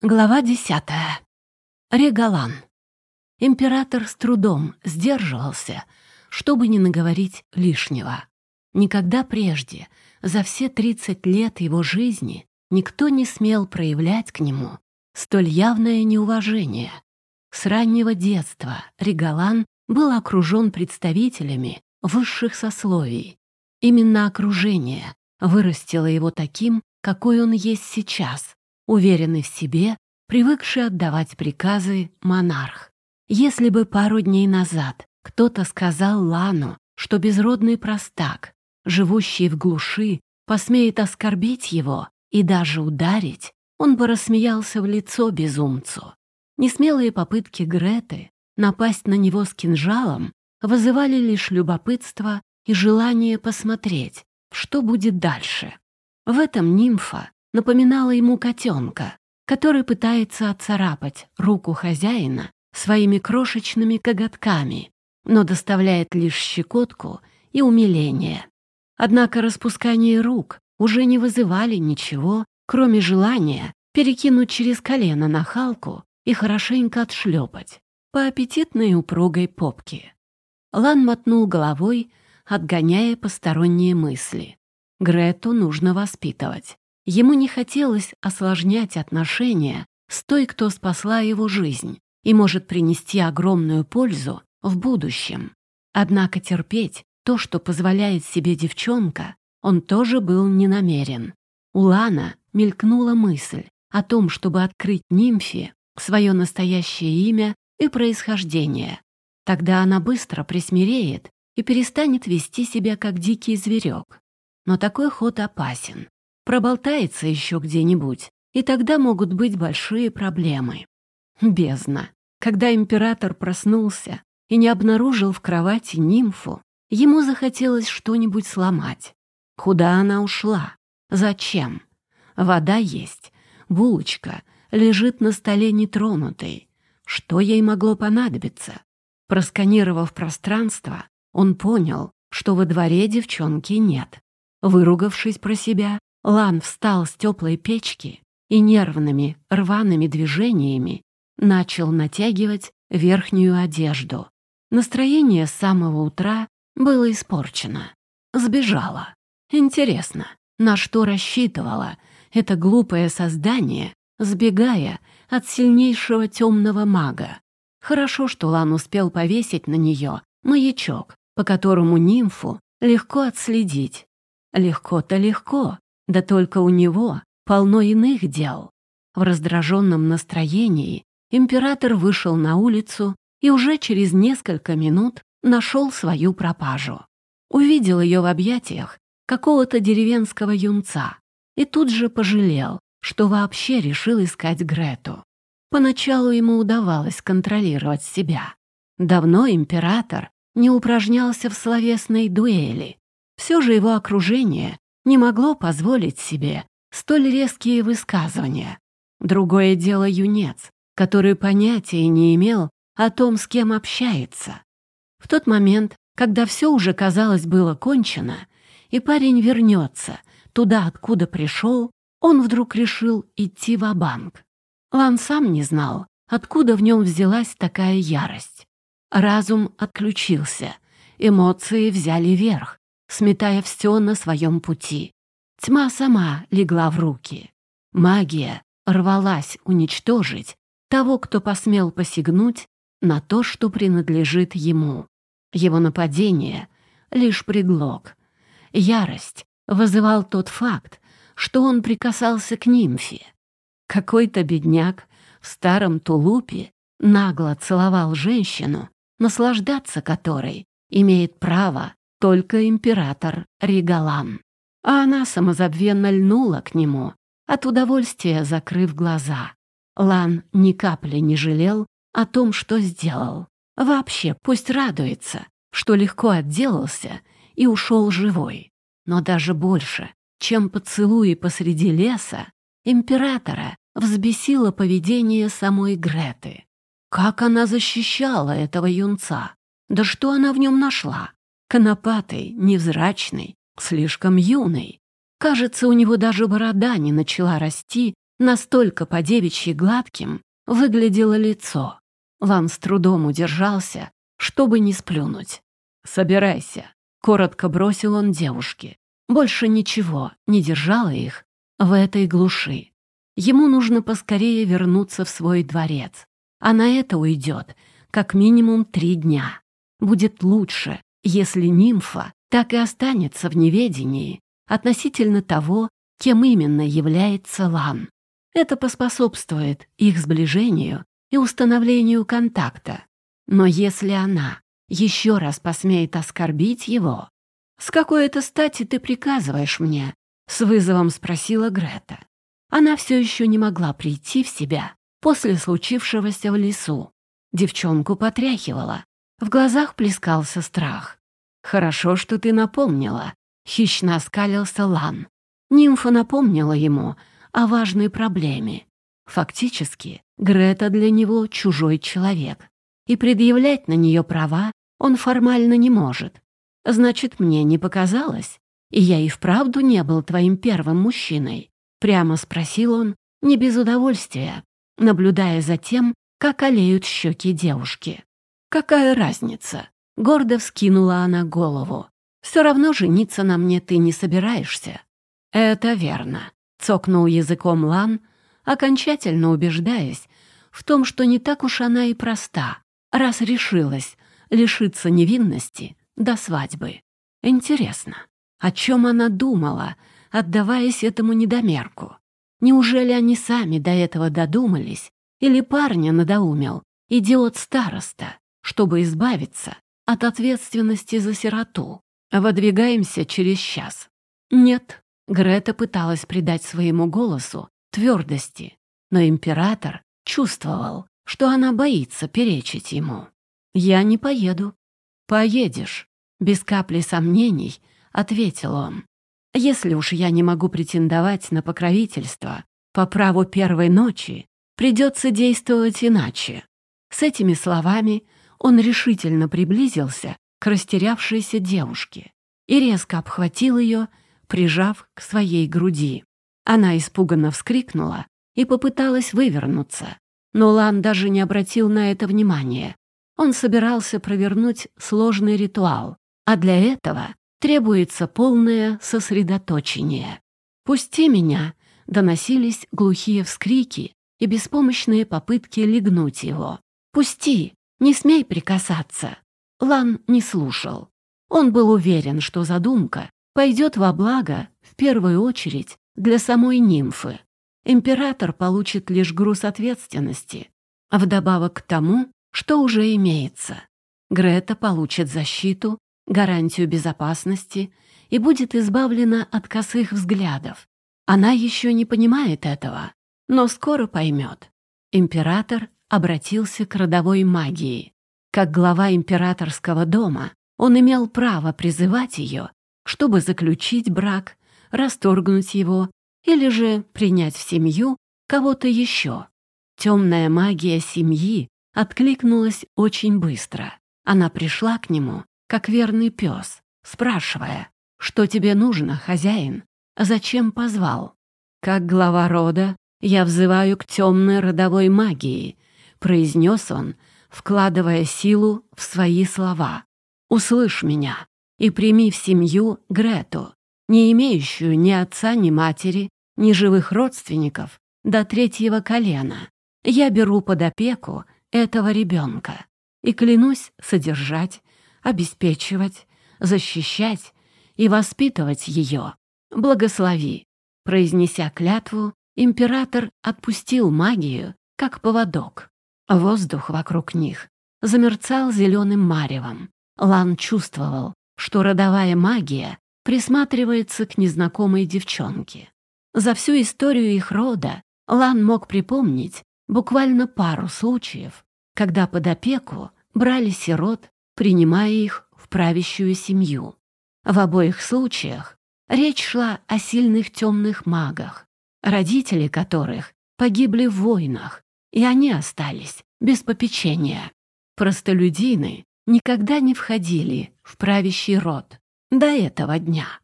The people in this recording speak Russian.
Глава десятая. Регалан. Император с трудом сдерживался, чтобы не наговорить лишнего. Никогда прежде, за все 30 лет его жизни, никто не смел проявлять к нему столь явное неуважение. С раннего детства Регалан был окружен представителями высших сословий. Именно окружение вырастило его таким, какой он есть сейчас — уверенный в себе, привыкший отдавать приказы монарх. Если бы пару дней назад кто-то сказал Лану, что безродный простак, живущий в глуши, посмеет оскорбить его и даже ударить, он бы рассмеялся в лицо безумцу. Несмелые попытки Греты напасть на него с кинжалом вызывали лишь любопытство и желание посмотреть, что будет дальше. В этом нимфа напоминала ему котенка, который пытается отцарапать руку хозяина своими крошечными коготками, но доставляет лишь щекотку и умиление. Однако распускание рук уже не вызывали ничего, кроме желания перекинуть через колено на халку и хорошенько отшлепать по аппетитной упругой попке. Лан мотнул головой, отгоняя посторонние мысли. Грету нужно воспитывать. Ему не хотелось осложнять отношения с той, кто спасла его жизнь и может принести огромную пользу в будущем. Однако терпеть то, что позволяет себе девчонка, он тоже был не намерен. У Лана мелькнула мысль о том, чтобы открыть нимфе свое настоящее имя и происхождение. Тогда она быстро присмиреет и перестанет вести себя как дикий зверек. Но такой ход опасен проболтается еще где-нибудь, и тогда могут быть большие проблемы. Бездна. Когда император проснулся и не обнаружил в кровати нимфу, ему захотелось что-нибудь сломать. Куда она ушла? Зачем? Вода есть, булочка лежит на столе нетронутой. Что ей могло понадобиться? Просканировав пространство, он понял, что во дворе девчонки нет. Выругавшись про себя, Лан встал с теплой печки и нервными, рваными движениями начал натягивать верхнюю одежду. Настроение с самого утра было испорчено. Сбежала. Интересно, на что рассчитывала это глупое создание, сбегая от сильнейшего темного мага. Хорошо, что Лан успел повесить на нее маячок, по которому нимфу легко отследить. Легко-то легко, да только у него полно иных дел. В раздраженном настроении император вышел на улицу и уже через несколько минут нашел свою пропажу. Увидел ее в объятиях какого-то деревенского юнца и тут же пожалел, что вообще решил искать Грету. Поначалу ему удавалось контролировать себя. Давно император не упражнялся в словесной дуэли. Все же его окружение не могло позволить себе столь резкие высказывания. Другое дело юнец, который понятия не имел о том, с кем общается. В тот момент, когда все уже, казалось, было кончено, и парень вернется туда, откуда пришел, он вдруг решил идти в банк Лан сам не знал, откуда в нем взялась такая ярость. Разум отключился, эмоции взяли верх, сметая все на своем пути. Тьма сама легла в руки. Магия рвалась уничтожить того, кто посмел посягнуть на то, что принадлежит ему. Его нападение — лишь предлог. Ярость вызывал тот факт, что он прикасался к нимфе. Какой-то бедняк в старом тулупе нагло целовал женщину, наслаждаться которой имеет право только император Ригалан. А она самозабвенно льнула к нему, от удовольствия закрыв глаза. Лан ни капли не жалел о том, что сделал. Вообще, пусть радуется, что легко отделался и ушел живой. Но даже больше, чем поцелуи посреди леса, императора взбесило поведение самой Греты. Как она защищала этого юнца? Да что она в нем нашла? Конопатый, невзрачный, слишком юный. Кажется, у него даже борода не начала расти Настолько по-девичьи гладким выглядело лицо. Лан с трудом удержался, чтобы не сплюнуть. «Собирайся», — коротко бросил он девушке. Больше ничего не держало их в этой глуши. Ему нужно поскорее вернуться в свой дворец. А на это уйдет как минимум три дня. Будет лучше, если нимфа так и останется в неведении относительно того, кем именно является Лан. Это поспособствует их сближению и установлению контакта. Но если она еще раз посмеет оскорбить его, «С какой это стати ты приказываешь мне?» — с вызовом спросила Грета. Она все еще не могла прийти в себя после случившегося в лесу. Девчонку потряхивала, в глазах плескался страх. «Хорошо, что ты напомнила», — хищно оскалился Лан. Нимфа напомнила ему о важной проблеме. Фактически, Грета для него чужой человек, и предъявлять на нее права он формально не может. Значит, мне не показалось, и я и вправду не был твоим первым мужчиной. Прямо спросил он, не без удовольствия, наблюдая за тем, как олеют щеки девушки. «Какая разница?» — гордо вскинула она голову. «Все равно жениться на мне ты не собираешься». «Это верно», — цокнул языком Лан, окончательно убеждаясь в том, что не так уж она и проста, раз решилась лишиться невинности до свадьбы. Интересно, о чем она думала, отдаваясь этому недомерку? Неужели они сами до этого додумались? Или парня надоумел, идиот-староста, чтобы избавиться от ответственности за сироту? Выдвигаемся через час. Нет, Грета пыталась придать своему голосу твердости, но император чувствовал, что она боится перечить ему. «Я не поеду». «Поедешь», — без капли сомнений ответил он. «Если уж я не могу претендовать на покровительство по праву первой ночи, придется действовать иначе». С этими словами он решительно приблизился к растерявшейся девушке и резко обхватил ее, прижав к своей груди. Она испуганно вскрикнула и попыталась вывернуться, но Лан даже не обратил на это внимания. Он собирался провернуть сложный ритуал, а для этого требуется полное сосредоточение. «Пусти меня!» — доносились глухие вскрики и беспомощные попытки легнуть его. «Пусти! Не смей прикасаться!» Лан не слушал. Он был уверен, что задумка пойдет во благо в первую очередь для самой нимфы. Император получит лишь груз ответственности, а вдобавок к тому, что уже имеется. Грета получит защиту, гарантию безопасности и будет избавлена от косых взглядов. Она еще не понимает этого, но скоро поймет. Император обратился к родовой магии. Как глава императорского дома, он имел право призывать ее, чтобы заключить брак, расторгнуть его или же принять в семью кого-то еще. Темная магия семьи откликнулась очень быстро. Она пришла к нему, как верный пес, спрашивая, «Что тебе нужно, хозяин? Зачем позвал?» «Как глава рода я взываю к темной родовой магии», произнес он, вкладывая силу в свои слова. «Услышь меня и прими в семью Грету, не имеющую ни отца, ни матери, ни живых родственников до третьего колена. Я беру под опеку этого ребенка и клянусь содержать, обеспечивать, защищать и воспитывать ее. Благослови. Произнеся клятву, император отпустил магию, как поводок. Воздух вокруг них замерцал зеленым маревом. Лан чувствовал, что родовая магия присматривается к незнакомой девчонке. За всю историю их рода Лан мог припомнить буквально пару случаев, когда под опеку брали сирот, принимая их в правящую семью. В обоих случаях речь шла о сильных темных магах, родители которых погибли в войнах, и они остались без попечения. Простолюдины никогда не входили в правящий род до этого дня.